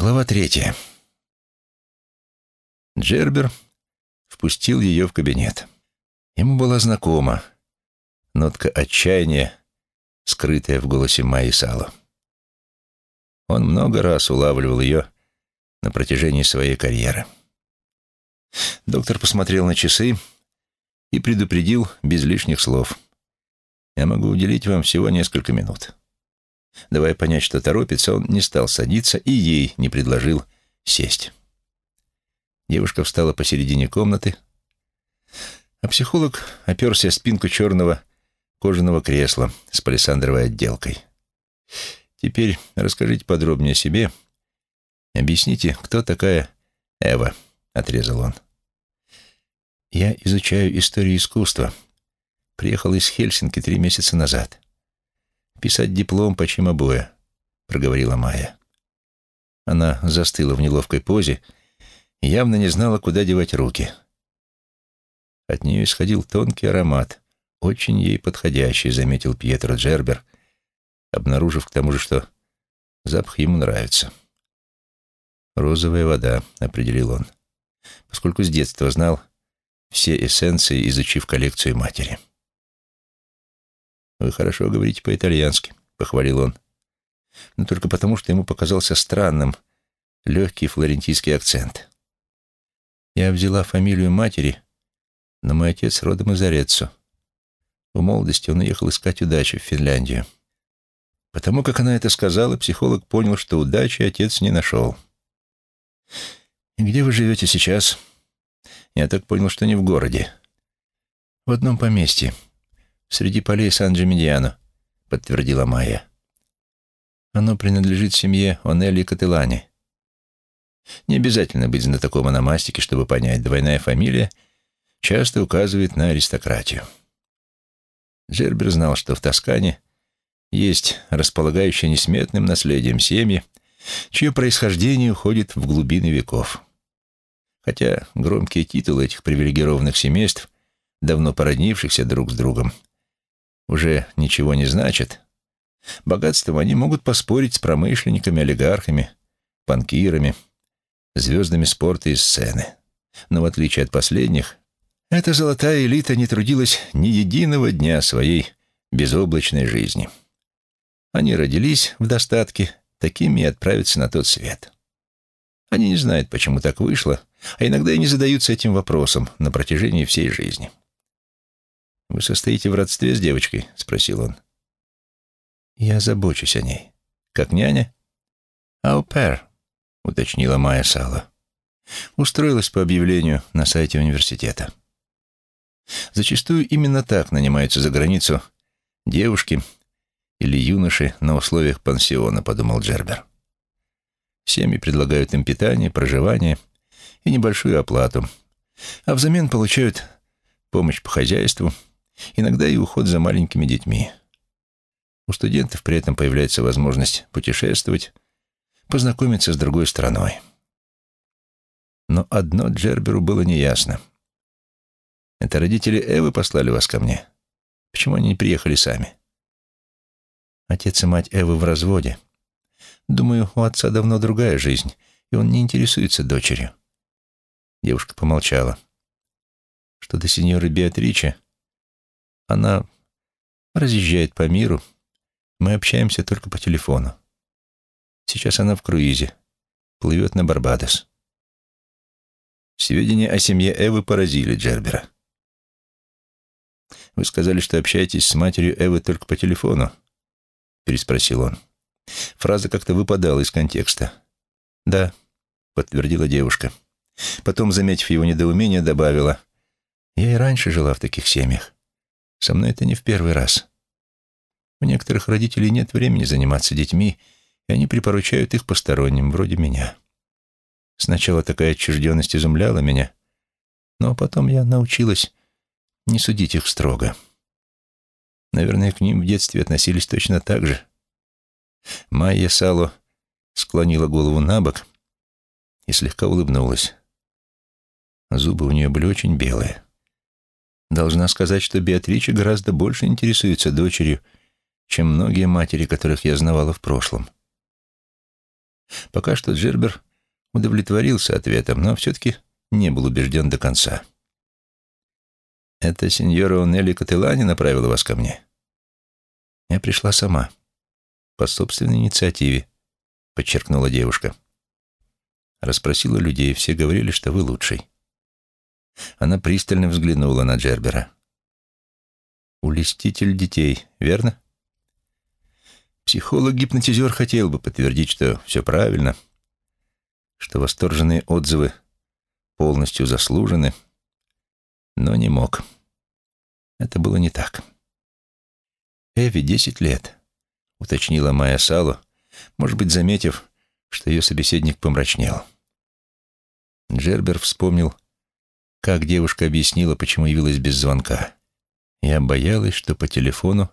Глава третья. Джербер впустил ее в кабинет. Ему была знакома нотка отчаяния, скрытая в голосе Майи Сало. Он много раз улавливал ее на протяжении своей карьеры. Доктор посмотрел на часы и предупредил без лишних слов. «Я могу уделить вам всего несколько минут». Давая понять, что торопится, он не стал садиться и ей не предложил сесть. Девушка встала посередине комнаты, а психолог оперся спинку черного кожаного кресла с палисандровой отделкой. «Теперь расскажите подробнее о себе. Объясните, кто такая Эва?» — отрезал он. «Я изучаю историю искусства. Приехал из Хельсинки три месяца назад писать диплом по Чимабуэ», — проговорила Майя. Она застыла в неловкой позе и явно не знала, куда девать руки. От нее исходил тонкий аромат, очень ей подходящий, заметил Пьетро Джербер, обнаружив к тому же, что запах ему нравится. «Розовая вода», — определил он, поскольку с детства знал все эссенции, изучив коллекцию матери. «Вы хорошо говорите по-итальянски», — похвалил он. Но только потому, что ему показался странным легкий флорентийский акцент. Я взяла фамилию матери, но мой отец родом из Ореццо. В молодости он уехал искать удачи в Финляндию. Потому как она это сказала, психолог понял, что удачи отец не нашел. «И где вы живете сейчас?» «Я так понял, что не в городе. В одном поместье, среди полей Сан-Джиминьяно», — подтвердила Майя. «Оно принадлежит семье Онелли Кателани. Не обязательно быть знатоком ономастики, чтобы понять, двойная фамилия часто указывает на аристократию». Джербер знал, что в Тоскане есть располагающие несметным наследием семьи, чье происхождение уходит в глубины веков. Хотя громкие титулы этих привилегированных семейств, давно породнившихся друг с другом, уже ничего не значит, богатством они могут поспорить с промышленниками, олигархами, банкирами, звездами спорта и сцены. Но в отличие от последних, эта золотая элита не трудилась ни единого дня своей безоблачной жизни. Они родились в достатке, такими и отправятся на тот свет. Они не знают, почему так вышло, а иногда и не задаются этим вопросом на протяжении всей жизни. «Вы состоите в родстве с девочкой?» — спросил он. «Я забочусь о ней. Как няня?» «Аупер», — уточнила Майя Сала. Устроилась по объявлению на сайте университета. Зачастую именно так нанимаются за границу девушки или юноши на условиях пансиона, подумал Джербер. Семьи предлагают им питание, проживание и небольшую оплату, а взамен получают помощь по хозяйству — Иногда и уход за маленькими детьми. У студентов при этом появляется возможность путешествовать, познакомиться с другой страной. Но одно Джерберу было неясно. Это родители Эвы послали вас ко мне? Почему они не приехали сами? Отец и мать Эвы в разводе. Думаю, у отца давно другая жизнь, и он не интересуется дочерью. Девушка помолчала. Что до сеньоры Беатричи, она разъезжает по миру. Мы общаемся только по телефону. Сейчас она в круизе. Плывет на Барбадос. Сведения о семье Эвы поразили Джербера. «Вы сказали, что общаетесь с матерью Эвы только по телефону?» — переспросил он. Фраза как-то выпадала из контекста. «Да», — подтвердила девушка. Потом, заметив его недоумение, добавила. «Я и раньше жила в таких семьях. Со мной это не в первый раз. У некоторых родителей нет времени заниматься детьми, и они припоручают их посторонним, вроде меня. Сначала такая отчужденность изумляла меня, но потом я научилась не судить их строго. Наверное, к ним в детстве относились точно так же. Майя Сало склонила голову на бок и слегка улыбнулась. Зубы у нее были очень белые. Должна сказать, что Беатрича гораздо больше интересуется дочерью, чем многие матери, которых я знавала в прошлом. Пока что Джербер удовлетворился ответом, но все-таки не был убежден до конца. «Это сеньора Онелли Кателани направила вас ко мне?» «Я пришла сама, по собственной инициативе», — подчеркнула девушка. Расспросила людей, все говорили, что вы лучший. Она пристально взглянула на Джербера. «Улеститель детей, верно?» Психолог-гипнотизер хотел бы подтвердить, что все правильно, что восторженные отзывы полностью заслужены, но не мог. Это было не так. «Эви десять лет», — уточнила Майя Салу, может быть, заметив, что ее собеседник помрачнел. Джербер вспомнил, как девушка объяснила, почему явилась без звонка. «Я боялась, что по телефону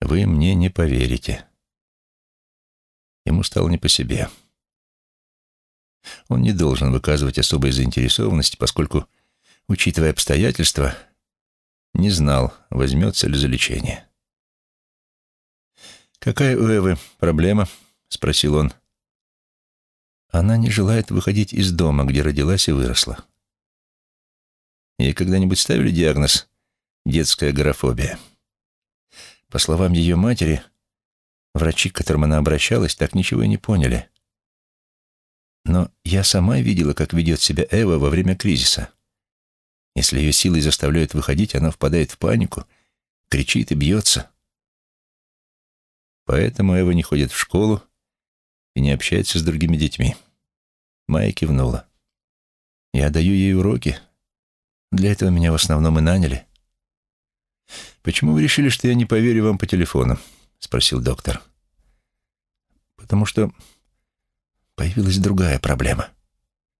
вы мне не поверите». Ему стало не по себе. Он не должен выказывать особой заинтересованности, поскольку, учитывая обстоятельства, не знал, возьмется ли за лечение. «Какая у Эвы проблема?» — спросил он. «Она не желает выходить из дома, где родилась и выросла». Ей когда-нибудь ставили диагноз «детская агорафобия»? По словам ее матери, врачи, к которым она обращалась, так ничего и не поняли. Но я сама видела, как ведет себя Эва во время кризиса. Если ее силой заставляют выходить, она впадает в панику, кричит и бьется. Поэтому Эва не ходит в школу и не общается с другими детьми. Майя кивнула. Я даю ей уроки. Для этого меня в основном и наняли. «Почему вы решили, что я не поверю вам по телефону?» — спросил доктор. «Потому что появилась другая проблема.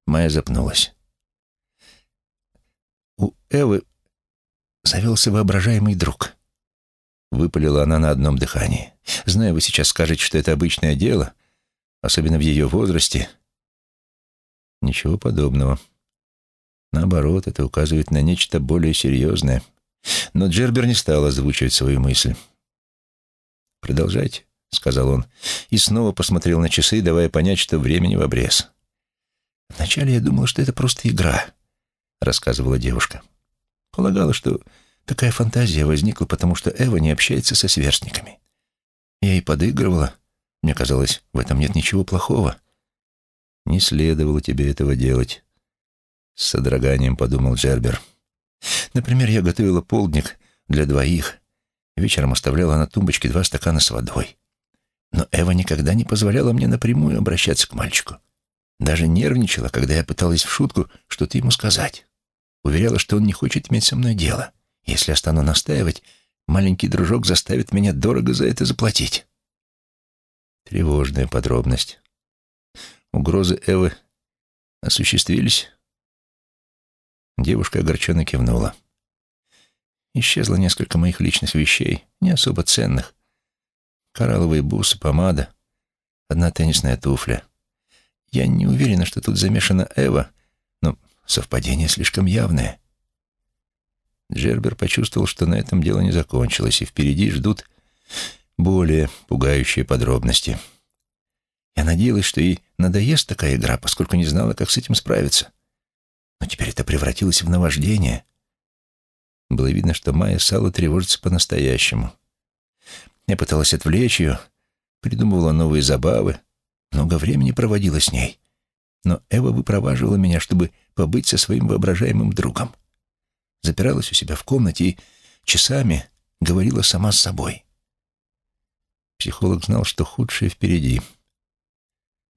Майя запнулась. У Эвы завелся воображаемый друг. Выпалила она на одном дыхании. Знаю, вы сейчас скажете, что это обычное дело, особенно в ее возрасте. Ничего подобного. Наоборот, это указывает на нечто более серьезное. Но Джербер не стал озвучивать свою мысль. «Продолжайте», — сказал он, и снова посмотрел на часы, давая понять, что времени в обрез. «Вначале я думала, что это просто игра», — рассказывала девушка. «Полагала, что такая фантазия возникла, потому что Эва не общается со сверстниками. Я и подыгрывала. Мне казалось, в этом нет ничего плохого». «Не следовало тебе этого делать», — с содроганием подумал Джербер. «Например, я готовила полдник для двоих. Вечером оставляла на тумбочке два стакана с водой. Но Эва никогда не позволяла мне напрямую обращаться к мальчику. Даже нервничала, когда я пыталась в шутку что-то ему сказать. Уверяла, что он не хочет иметь со мной дело. Если я стану настаивать, маленький дружок заставит меня дорого за это заплатить. Тревожная подробность. Угрозы Эвы осуществились? Девушка огорченно кивнула. Исчезло несколько моих личных вещей, не особо ценных. Коралловые бусы, помада, одна теннисная туфля. Я не уверена, что тут замешана Эва, но совпадение слишком явное. Джербер почувствовал, что на этом дело не закончилось, и впереди ждут более пугающие подробности. Я надеялась, что ей надоест такая игра, поскольку не знала, как с этим справиться. Но теперь это превратилось в наваждение. Было видно, что Майя Сало тревожится по-настоящему. Я пыталась отвлечь ее, придумывала новые забавы, много времени проводила с ней. Но Эва выпроваживала меня, чтобы побыть со своим воображаемым другом. Запиралась у себя в комнате и часами говорила сама с собой. Психолог знал, что худшее впереди.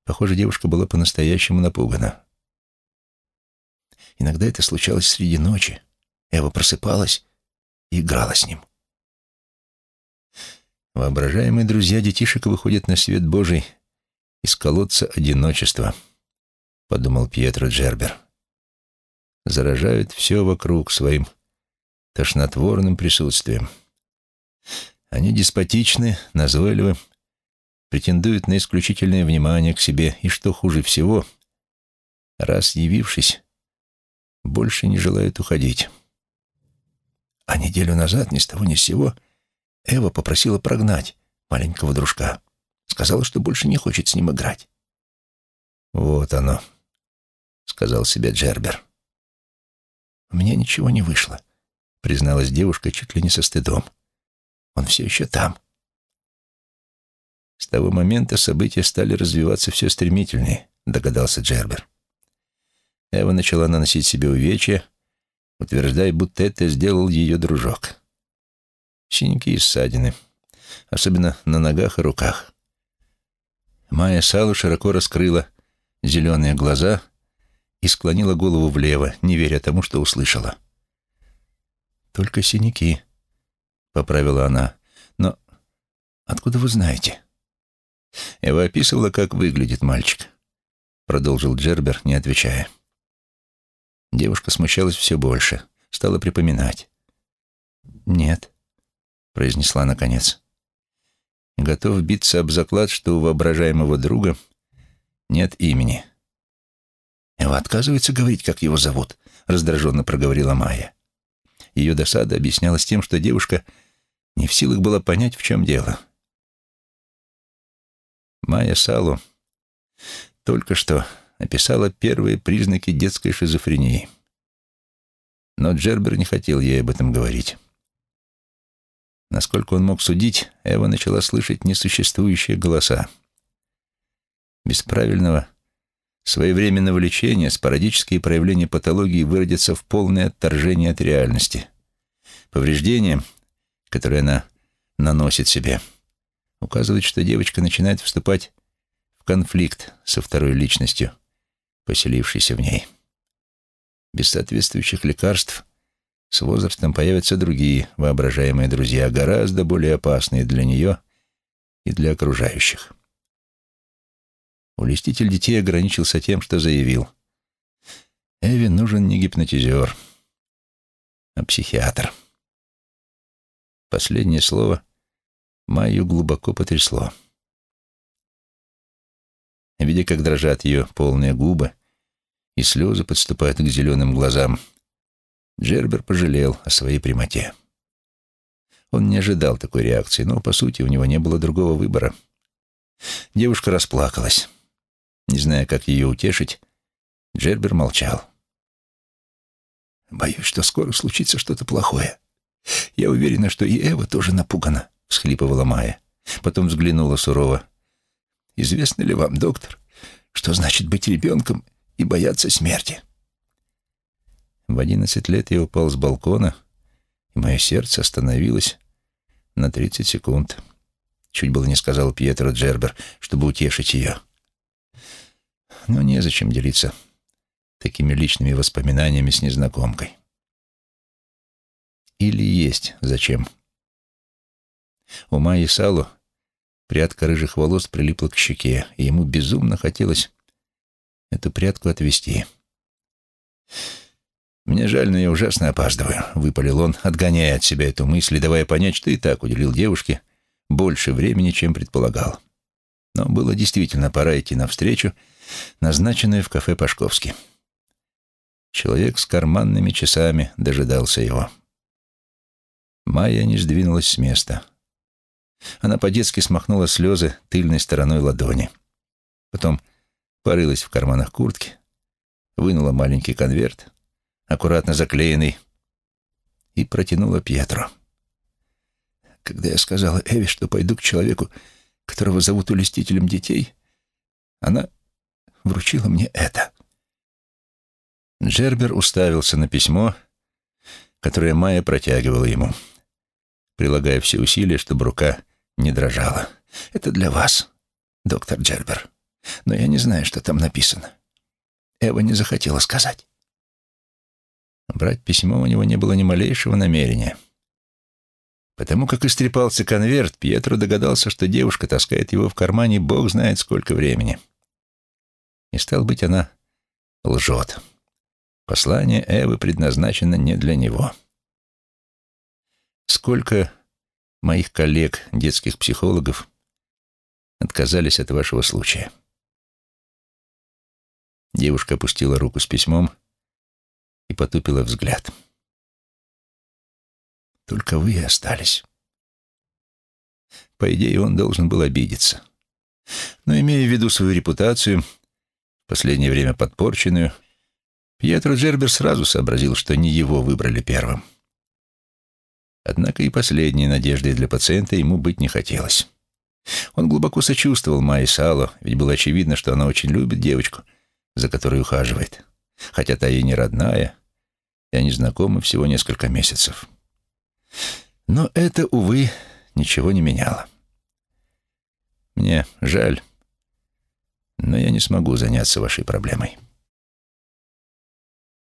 Похоже, девушка была по-настоящему напугана. Иногда это случалось среди ночи. Эва просыпалась и играла с ним. Воображаемые друзья детишек выходят на свет Божий из колодца одиночества, подумал Пьетро Джербер. Заражают все вокруг своим тошнотворным присутствием. Они деспотичны, назойливы, претендуют на исключительное внимание к себе, и, что хуже всего, раз явившись, больше не желают уходить. А неделю назад ни с того ни с сего — Эва попросила прогнать маленького дружка. Сказала, что больше не хочет с ним играть. «Вот оно», — сказал себе Джербер. «У меня ничего не вышло», — призналась девушка чуть ли не со стыдом. «Он все еще там». С того момента события стали развиваться все стремительнее, догадался Джербер. Эва начала наносить себе увечья, утверждая, будто это сделал ее дружок. Синяки и ссадины, особенно на ногах и руках. Майя Салу широко раскрыла зеленые глаза и склонила голову влево, не веря тому, что услышала. «Только синяки», — поправила она. «Но откуда вы знаете?» Эва описывала, как выглядит мальчик. Продолжил Джербер, не отвечая. Девушка смущалась все больше, стала припоминать. «Нет», — произнесла наконец. Готов биться об заклад, что у воображаемого друга нет имени. «Эва отказывается говорить, как его зовут», — раздраженно проговорила Майя. Ее досада объяснялась тем, что девушка не в силах была понять, в чем дело. Майя Салу только что описала первые признаки детской шизофрении. Но Джербер не хотел ей об этом говорить. Насколько он мог судить, Эва начала слышать несуществующие голоса. Без правильного, своевременного лечения спорадические проявления патологии выродятся в полное отторжение от реальности. Повреждения, которые она наносит себе – указывает, что девочка начинает вступать в конфликт со второй личностью, поселившейся в ней. Без соответствующих лекарств с возрастом появятся другие воображаемые друзья, гораздо более опасные для нее и для окружающих. Улеститель детей ограничился тем, что заявил. Эви нужен не гипнотизер, а психиатр. Последнее слово Майю глубоко потрясло. Видя, как дрожат ее полные губы, и слезы подступают к зеленым глазам, Джербер пожалел о своей прямоте. Он не ожидал такой реакции, но, по сути, у него не было другого выбора. Девушка расплакалась. Не зная, как ее утешить, Джербер молчал. «Боюсь, что скоро случится что-то плохое. Я уверена, что и Эва тоже напугана», — всхлипывала Майя. Потом взглянула сурово. «Известно ли вам, доктор, что значит быть ребенком и бояться смерти?» В одиннадцать лет я упал с балкона, и мое сердце остановилось на тридцать секунд. Чуть было не сказал Пьетро Джербер, чтобы утешить ее. Но незачем делиться такими личными воспоминаниями с незнакомкой. Или есть зачем. У Майи Салу прядка рыжих волос прилипла к щеке, и ему безумно хотелось эту прядку отвести. «Мне жаль, но я ужасно опаздываю», — выпалил он, отгоняя от себя эту мысль и давая понять, что и так уделил девушке больше времени, чем предполагал. Но было действительно пора идти навстречу, назначенную в кафе Пашковский. Человек с карманными часами дожидался его. Майя не сдвинулась с места. Она по-детски смахнула слезы тыльной стороной ладони. Потом порылась в карманах куртки, вынула маленький конверт, аккуратно заклеенный, и протянула Пьетру. Когда я сказала Эви, что пойду к человеку, которого зовут улестителем детей, она вручила мне это. Джербер уставился на письмо, которое Майя протягивала ему, прилагая все усилия, чтобы рука не дрожала. «Это для вас, доктор Джербер. Но я не знаю, что там написано. Эва не захотела сказать». Брать письмо у него не было ни малейшего намерения. Потому как истрепался конверт, Пьетро догадался, что девушка таскает его в кармане бог знает сколько времени. И, стал быть, она лжет. Послание Эвы предназначено не для него. Сколько моих коллег, детских психологов, отказались от вашего случая. Девушка опустила руку с письмом и потупила взгляд. Только вы и остались. По идее, он должен был обидеться. Но, имея в виду свою репутацию, последнее время подпорченную, Пьетро Джербер сразу сообразил, что не его выбрали первым. Однако и последней надеждой для пациента ему быть не хотелось. Он глубоко сочувствовал Майе Сало, ведь было очевидно, что она очень любит девочку, за которой ухаживает, хотя та ей не родная, и они знакомы всего несколько месяцев. Но это, увы, ничего не меняло. Мне жаль, но я не смогу заняться вашей проблемой.